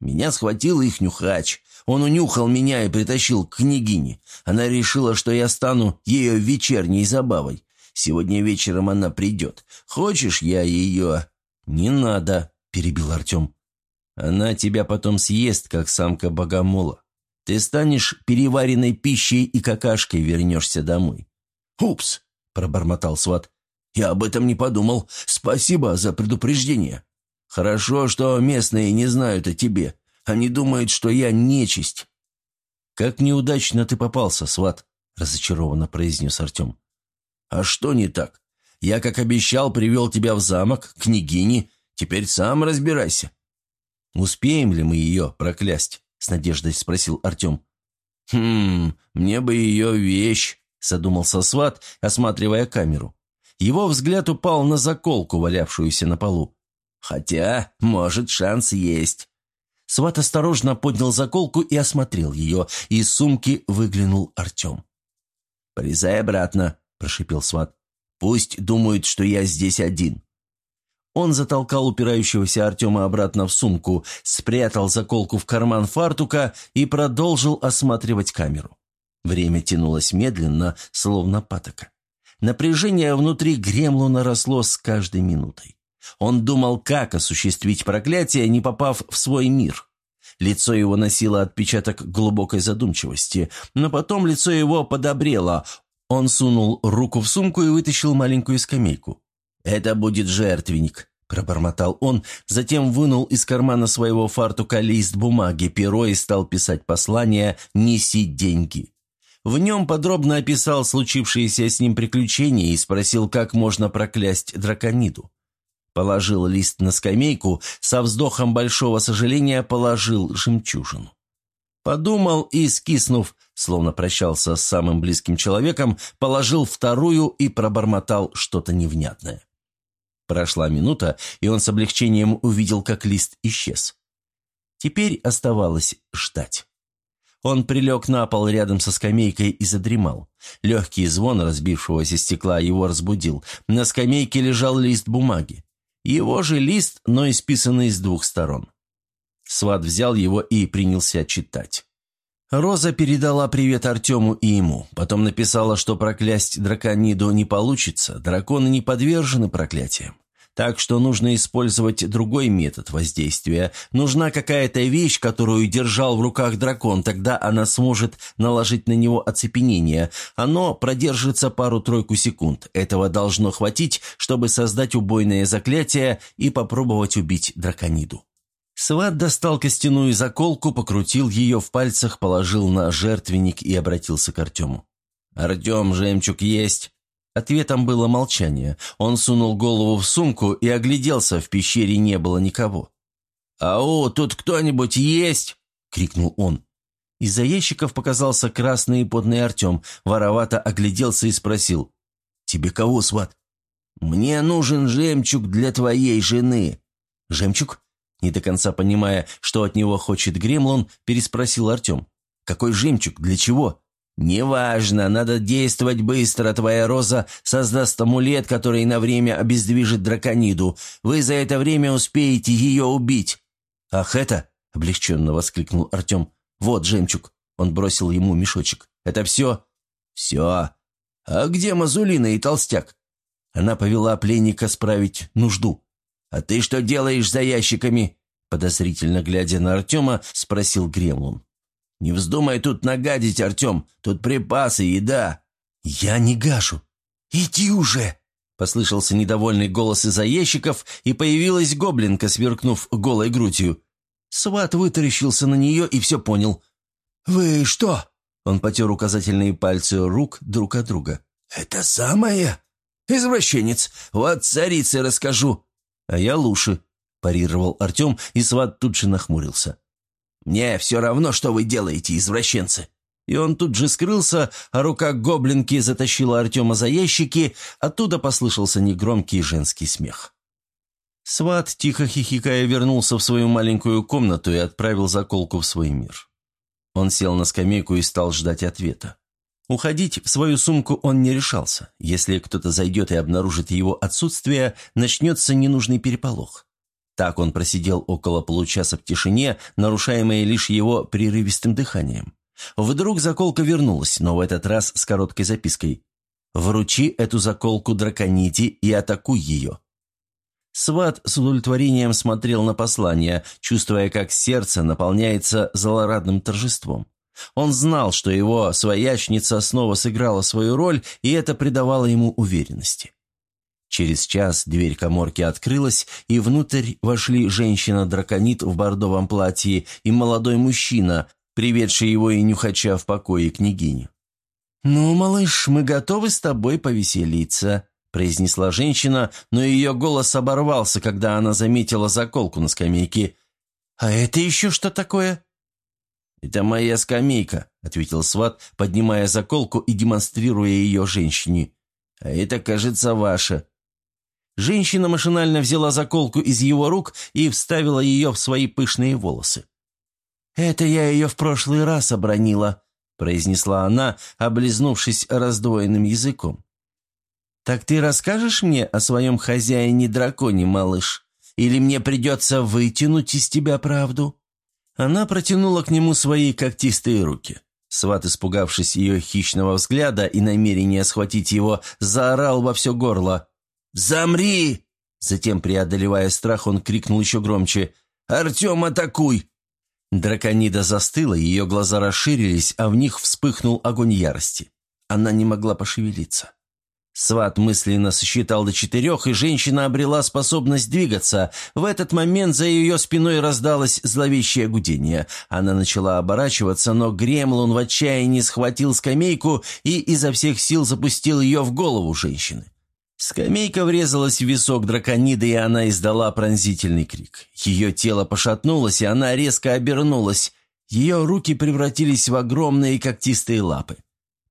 Speaker 1: «Меня схватил их нюхач. Он унюхал меня и притащил к княгине. Она решила, что я стану ее вечерней забавой. Сегодня вечером она придет. Хочешь, я ее...» «Не надо», — перебил Артем. «Она тебя потом съест, как самка богомола. Ты станешь переваренной пищей и какашкой вернешься домой». «Упс», — пробормотал сват. «Я об этом не подумал. Спасибо за предупреждение. Хорошо, что местные не знают о тебе. Они думают, что я нечисть». «Как неудачно ты попался, сват», — разочарованно произнес Артем. «А что не так? Я, как обещал, привел тебя в замок, к княгине. Теперь сам разбирайся». «Успеем ли мы ее проклясть?» — с надеждой спросил Артем. «Хм, мне бы ее вещь», — задумался сват, осматривая камеру. Его взгляд упал на заколку, валявшуюся на полу. «Хотя, может, шанс есть». Сват осторожно поднял заколку и осмотрел ее. Из сумки выглянул Артем. «Полезай обратно», – прошипел Сват. «Пусть думают, что я здесь один». Он затолкал упирающегося Артема обратно в сумку, спрятал заколку в карман фартука и продолжил осматривать камеру. Время тянулось медленно, словно патока. Напряжение внутри Гремлуна росло с каждой минутой. Он думал, как осуществить проклятие, не попав в свой мир. Лицо его носило отпечаток глубокой задумчивости, но потом лицо его подобрело. Он сунул руку в сумку и вытащил маленькую скамейку. «Это будет жертвенник», – пробормотал он, затем вынул из кармана своего фартука лист бумаги, перо и стал писать послание «Неси деньги». В нем подробно описал случившееся с ним приключение и спросил, как можно проклясть дракониду. Положил лист на скамейку, со вздохом большого сожаления положил жемчужину. Подумал и, скиснув, словно прощался с самым близким человеком, положил вторую и пробормотал что-то невнятное. Прошла минута, и он с облегчением увидел, как лист исчез. Теперь оставалось ждать. Он прилег на пол рядом со скамейкой и задремал. Легкий звон разбившегося стекла его разбудил. На скамейке лежал лист бумаги. Его же лист, но исписанный с двух сторон. Сват взял его и принялся читать. Роза передала привет Артему и ему. Потом написала, что проклясть дракониду не получится, драконы не подвержены проклятиям. Так что нужно использовать другой метод воздействия. Нужна какая-то вещь, которую держал в руках дракон, тогда она сможет наложить на него оцепенение. Оно продержится пару-тройку секунд. Этого должно хватить, чтобы создать убойное заклятие и попробовать убить дракониду. Сват достал костяную заколку, покрутил ее в пальцах, положил на жертвенник и обратился к Артему. «Артем, жемчуг есть?» Ответом было молчание. Он сунул голову в сумку и огляделся, в пещере не было никого. «Ау, тут кто-нибудь есть?» — крикнул он. Из-за ящиков показался красный и потный Артем, воровато огляделся и спросил. «Тебе кого, сват?» «Мне нужен жемчуг для твоей жены». «Жемчуг?» Не до конца понимая, что от него хочет Гремлон, переспросил Артем. «Какой жемчуг? Для чего?» «Неважно, надо действовать быстро. Твоя роза создаст амулет, который на время обездвижит дракониду. Вы за это время успеете ее убить». «Ах, это!» — облегченно воскликнул Артем. «Вот жемчуг». Он бросил ему мешочек. «Это все?» «Все. А где Мазулина и Толстяк?» Она повела пленника справить нужду. «А ты что делаешь за ящиками?» Подозрительно глядя на Артема, спросил Гремлун. «Не вздумай тут нагадить, Артем, тут припасы, еда». «Я не гашу». «Иди уже!» Послышался недовольный голос из-за ящиков, и появилась гоблинка, сверкнув голой грудью. Сват вытаращился на нее и все понял. «Вы что?» Он потер указательные пальцы рук друг от друга. «Это самое?» «Извращенец! Вот царице расскажу!» «А я лучше», – парировал Артем, и сват тут же нахмурился. «Мне все равно, что вы делаете, извращенцы!» И он тут же скрылся, а рука гоблинки затащила Артема за ящики, оттуда послышался негромкий женский смех. Сват, тихо хихикая, вернулся в свою маленькую комнату и отправил заколку в свой мир. Он сел на скамейку и стал ждать ответа. Уходить в свою сумку он не решался. Если кто-то зайдет и обнаружит его отсутствие, начнется ненужный переполох. Так он просидел около получаса в тишине, нарушаемой лишь его прерывистым дыханием. Вдруг заколка вернулась, но в этот раз с короткой запиской. «Вручи эту заколку драконите и атакуй ее». Сват с удовлетворением смотрел на послание, чувствуя, как сердце наполняется злорадным торжеством. Он знал, что его своячница снова сыграла свою роль, и это придавало ему уверенности. Через час дверь коморки открылась, и внутрь вошли женщина-драконит в бордовом платье и молодой мужчина, приведший его и нюхача в покое княгини. «Ну, малыш, мы готовы с тобой повеселиться», – произнесла женщина, но ее голос оборвался, когда она заметила заколку на скамейке. «А это еще что такое?» «Это моя скамейка», – ответил сват, поднимая заколку и демонстрируя ее женщине. «А это, кажется, ваша». Женщина машинально взяла заколку из его рук и вставила ее в свои пышные волосы. «Это я ее в прошлый раз обронила», — произнесла она, облизнувшись раздвоенным языком. «Так ты расскажешь мне о своем хозяине-драконе, малыш? Или мне придется вытянуть из тебя правду?» Она протянула к нему свои когтистые руки. Сват, испугавшись ее хищного взгляда и намерения схватить его, заорал во все горло. «Замри!» Затем, преодолевая страх, он крикнул еще громче. «Артем, атакуй!» Драконида застыла, ее глаза расширились, а в них вспыхнул огонь ярости. Она не могла пошевелиться. Сват мысленно сосчитал до четырех, и женщина обрела способность двигаться. В этот момент за ее спиной раздалось зловещее гудение. Она начала оборачиваться, но Гремлун в отчаянии схватил скамейку и изо всех сил запустил ее в голову женщины. Скамейка врезалась в висок дракониды, и она издала пронзительный крик. Ее тело пошатнулось, и она резко обернулась. Ее руки превратились в огромные когтистые лапы.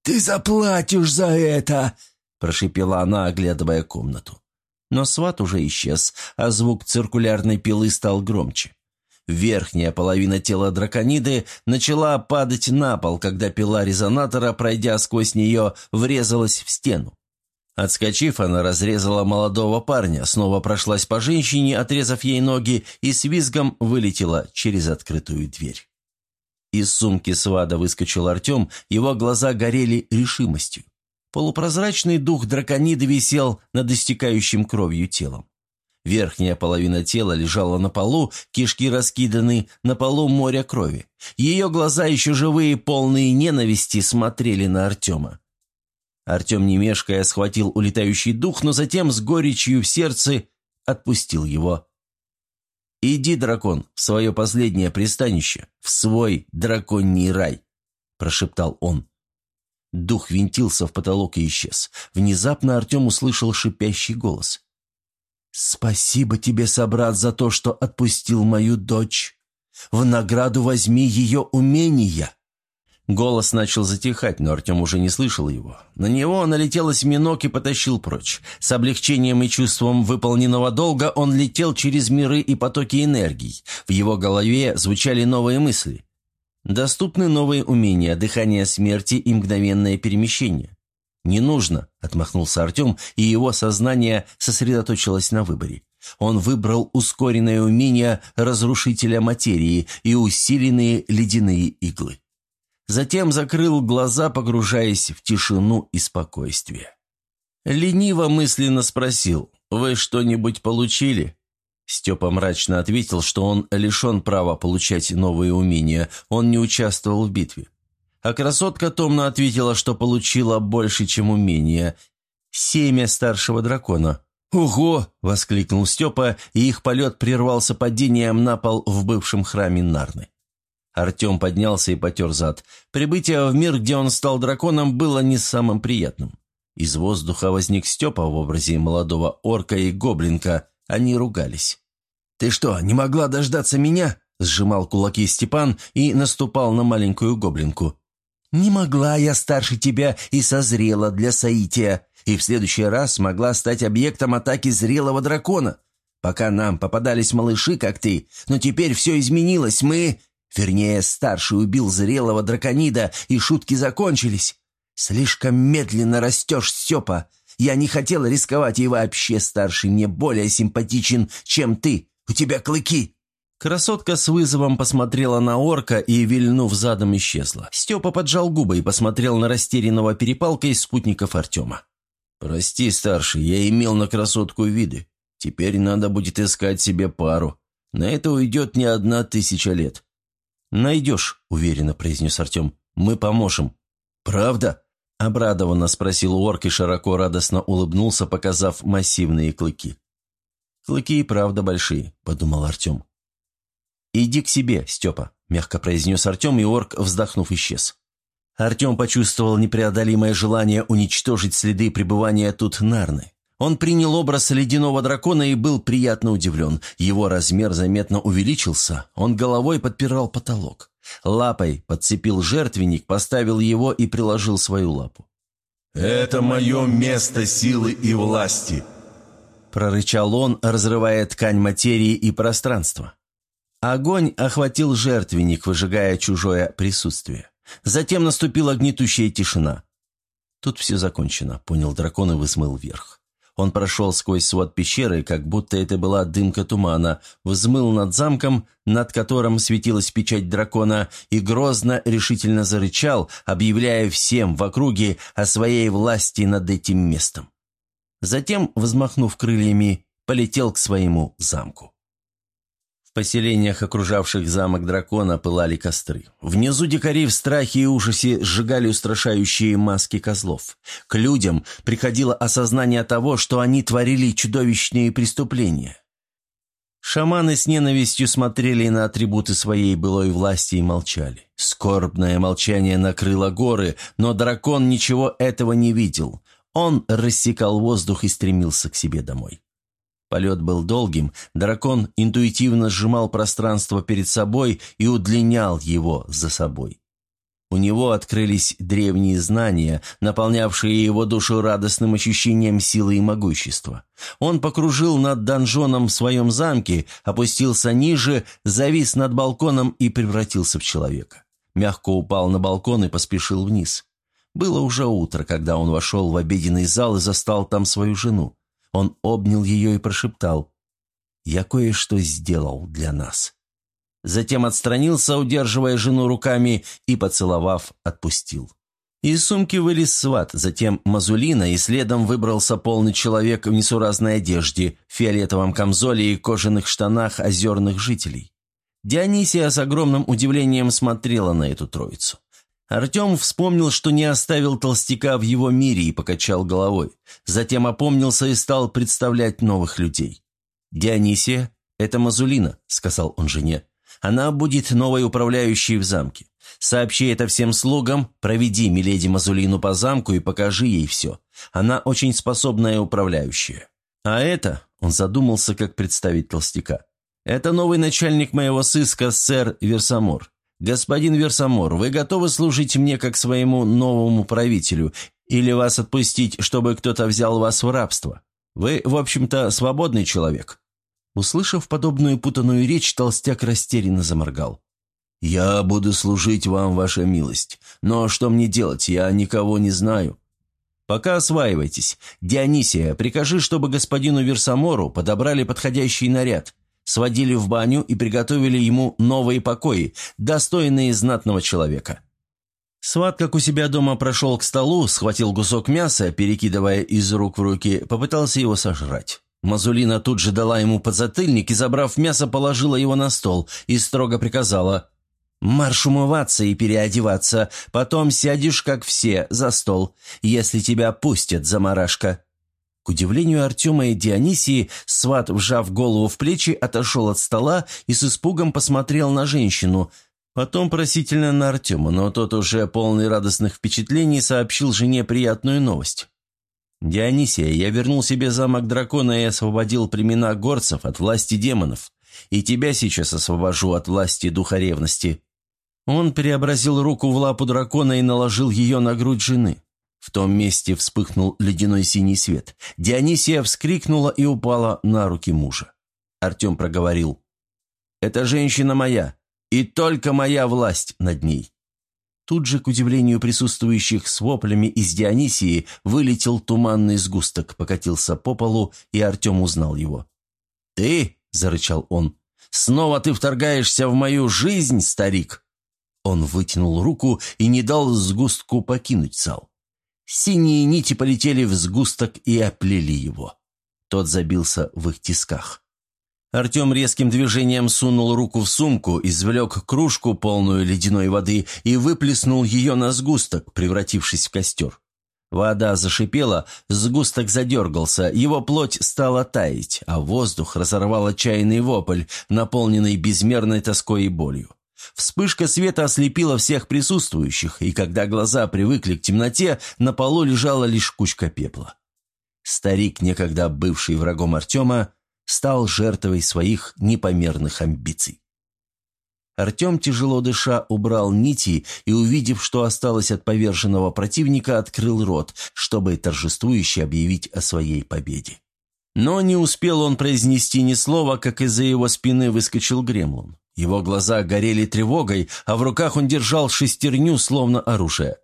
Speaker 1: «Ты заплатишь за это!» – прошипела она, оглядывая комнату. Но сват уже исчез, а звук циркулярной пилы стал громче. Верхняя половина тела дракониды начала падать на пол, когда пила резонатора, пройдя сквозь нее, врезалась в стену. Отскочив, она разрезала молодого парня, снова прошлась по женщине, отрезав ей ноги, и с визгом вылетела через открытую дверь. Из сумки свада выскочил Артем, его глаза горели решимостью. Полупрозрачный дух дракониды висел над истекающим кровью телом. Верхняя половина тела лежала на полу, кишки раскиданы, на полу моря крови. Ее глаза, еще живые, полные ненависти, смотрели на Артема. Артем, не мешкая, схватил улетающий дух, но затем с горечью в сердце отпустил его. «Иди, дракон, в свое последнее пристанище, в свой драконий рай», – прошептал он. Дух винтился в потолок и исчез. Внезапно Артем услышал шипящий голос. «Спасибо тебе, собрат, за то, что отпустил мою дочь. В награду возьми ее умения». Голос начал затихать, но Артем уже не слышал его. На него налетел осьминог и потащил прочь. С облегчением и чувством выполненного долга он летел через миры и потоки энергий. В его голове звучали новые мысли. Доступны новые умения, дыхание смерти и мгновенное перемещение. «Не нужно», — отмахнулся Артем, и его сознание сосредоточилось на выборе. Он выбрал ускоренное умение разрушителя материи и усиленные ледяные иглы. Затем закрыл глаза, погружаясь в тишину и спокойствие. Лениво мысленно спросил, «Вы что-нибудь получили?» Степа мрачно ответил, что он лишен права получать новые умения, он не участвовал в битве. А красотка томно ответила, что получила больше, чем умения. Семя старшего дракона. «Ого!» – воскликнул Степа, и их полет прервался падением на пол в бывшем храме Нарны. Артем поднялся и потер зад. Прибытие в мир, где он стал драконом, было не самым приятным. Из воздуха возник Степа в образе молодого орка и гоблинка. Они ругались. «Ты что, не могла дождаться меня?» – сжимал кулаки Степан и наступал на маленькую гоблинку. «Не могла я старше тебя и созрела для соития, и в следующий раз могла стать объектом атаки зрелого дракона. Пока нам попадались малыши, как ты, но теперь все изменилось, мы...» Вернее, старший убил зрелого драконида, и шутки закончились. Слишком медленно растешь, Степа. Я не хотела рисковать, и вообще старший мне более симпатичен, чем ты. У тебя клыки. Красотка с вызовом посмотрела на орка и, вильнув задом, исчезла. Степа поджал губы и посмотрел на растерянного перепалка из спутников Артема. «Прости, старший, я имел на красотку виды. Теперь надо будет искать себе пару. На это уйдет не одна тысяча лет». «Найдешь», — уверенно произнес Артем. «Мы поможем». «Правда?» — обрадованно спросил орк и широко радостно улыбнулся, показав массивные клыки. «Клыки и правда большие», — подумал Артем. «Иди к себе, Степа», – мягко произнес Артем, и орк, вздохнув, исчез. Артем почувствовал непреодолимое желание уничтожить следы пребывания тут Нарны. Он принял образ ледяного дракона и был приятно удивлен. Его размер заметно увеличился, он головой подпирал потолок. Лапой подцепил жертвенник, поставил его и приложил свою лапу.
Speaker 3: «Это мое место силы и власти», –
Speaker 1: прорычал он, разрывая ткань материи и пространства. Огонь охватил жертвенник, выжигая чужое присутствие. Затем наступила гнетущая тишина. «Тут все закончено», — понял дракон и взмыл вверх. Он прошел сквозь свод пещеры, как будто это была дымка тумана, взмыл над замком, над которым светилась печать дракона, и грозно решительно зарычал, объявляя всем в округе о своей власти над этим местом. Затем, взмахнув крыльями, полетел к своему замку. В поселениях, окружавших замок дракона, пылали костры. Внизу дикари в страхе и ужасе сжигали устрашающие маски козлов. К людям приходило осознание того, что они творили чудовищные преступления. Шаманы с ненавистью смотрели на атрибуты своей былой власти и молчали. Скорбное молчание накрыло горы, но дракон ничего этого не видел. Он рассекал воздух и стремился к себе домой. Полет был долгим, дракон интуитивно сжимал пространство перед собой и удлинял его за собой. У него открылись древние знания, наполнявшие его душу радостным ощущением силы и могущества. Он покружил над донжоном в своем замке, опустился ниже, завис над балконом и превратился в человека. Мягко упал на балкон и поспешил вниз. Было уже утро, когда он вошел в обеденный зал и застал там свою жену. Он обнял ее и прошептал, «Я кое-что сделал для нас». Затем отстранился, удерживая жену руками, и, поцеловав, отпустил. Из сумки вылез сват, затем Мазулина, и следом выбрался полный человек в несуразной одежде, фиолетовом камзоле и кожаных штанах озерных жителей. Дионисия с огромным удивлением смотрела на эту троицу. Артем вспомнил, что не оставил толстяка в его мире и покачал головой. Затем опомнился и стал представлять новых людей. «Дионисия – это Мазулина», – сказал он жене. «Она будет новой управляющей в замке. Сообщи это всем слугам, проведи Миледи Мазулину по замку и покажи ей все. Она очень способная управляющая. А это, он задумался, как представить толстяка. Это новый начальник моего сыска, сэр Версамор. Господин Версамор, вы готовы служить мне как своему новому правителю или вас отпустить, чтобы кто-то взял вас в рабство? Вы, в общем-то, свободный человек». Услышав подобную путаную речь, толстяк растерянно заморгал. «Я буду служить вам, ваша милость. Но что мне делать? Я никого не знаю». «Пока осваивайтесь. Дионисия, прикажи, чтобы господину Версамору подобрали подходящий наряд, сводили в баню и приготовили ему новые покои, достойные знатного человека». Сват, как у себя дома, прошел к столу, схватил кусок мяса, перекидывая из рук в руки, попытался его сожрать. Мазулина тут же дала ему подзатыльник и, забрав мясо, положила его на стол и строго приказала Марш умываться и переодеваться, потом сядешь, как все, за стол, если тебя пустят, заморашка». К удивлению Артема и Дионисии, сват, вжав голову в плечи, отошел от стола и с испугом посмотрел на женщину, потом просительно на Артема, но тот уже полный радостных впечатлений сообщил жене приятную новость. «Дионисия, я вернул себе замок дракона и освободил племена горцев от власти демонов, и тебя сейчас освобожу от власти духа ревности». Он преобразил руку в лапу дракона и наложил ее на грудь жены. В том месте вспыхнул ледяной синий свет. Дионисия вскрикнула и упала на руки мужа. Артем проговорил. «Это женщина моя, и только моя власть над ней». Тут же, к удивлению присутствующих с воплями из Дионисии, вылетел туманный сгусток, покатился по полу, и Артем узнал его. «Ты?» – зарычал он. «Снова ты вторгаешься в мою жизнь, старик!» Он вытянул руку и не дал сгустку покинуть зал. Синие нити полетели в сгусток и оплели его. Тот забился в их тисках. Артем резким движением сунул руку в сумку, извлек кружку, полную ледяной воды, и выплеснул ее на сгусток, превратившись в костер. Вода зашипела, сгусток задергался, его плоть стала таять, а воздух разорвал отчаянный вопль, наполненный безмерной тоской и болью. Вспышка света ослепила всех присутствующих, и когда глаза привыкли к темноте, на полу лежала лишь кучка пепла. Старик, некогда бывший врагом Артема, стал жертвой своих непомерных амбиций. Артем, тяжело дыша, убрал нити и, увидев, что осталось от поверженного противника, открыл рот, чтобы торжествующе объявить о своей победе. Но не успел он произнести ни слова, как из-за его спины выскочил гремлун. Его глаза горели тревогой, а в руках он держал шестерню, словно оружие.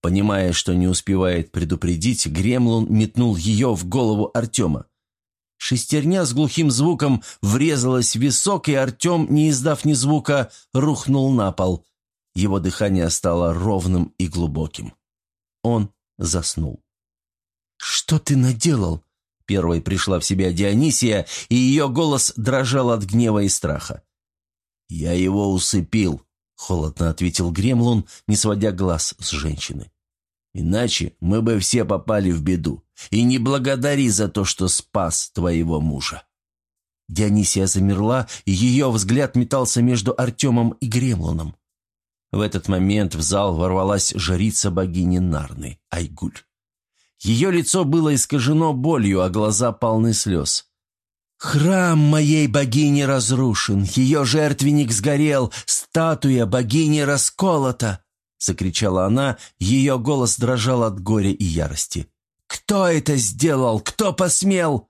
Speaker 1: Понимая, что не успевает предупредить, Гремлун метнул ее в голову Артема. Шестерня с глухим звуком врезалась в висок, и Артем, не издав ни звука, рухнул на пол. Его дыхание стало ровным и глубоким. Он заснул. «Что ты наделал?» Первой пришла в себя Дионисия, и ее голос дрожал от гнева и страха. «Я его усыпил», — холодно ответил Гремлун, не сводя глаз с женщины. «Иначе мы бы все попали в беду. И не благодари за то, что спас твоего мужа». Дионисия замерла, и ее взгляд метался между Артемом и Гремлуном. В этот момент в зал ворвалась жрица богини Нарны, Айгуль. Ее лицо было искажено болью, а глаза полны слез. «Храм моей богини разрушен, ее жертвенник сгорел, статуя богини расколота!» — закричала она, ее голос дрожал от горя и ярости. «Кто это сделал? Кто посмел?»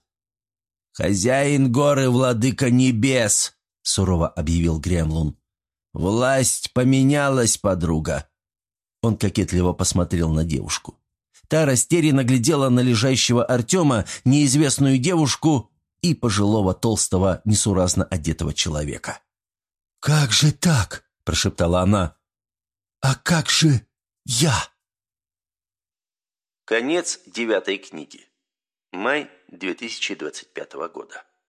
Speaker 1: «Хозяин горы, владыка небес!» — сурово объявил Гремлун. «Власть поменялась, подруга!» Он кокетливо посмотрел на девушку. Та растерянно глядела на лежащего Артема, неизвестную девушку, и пожилого толстого несуразно одетого человека.
Speaker 3: «Как же так?» – прошептала она. «А как же я?»
Speaker 2: Конец девятой книги. Май 2025 года.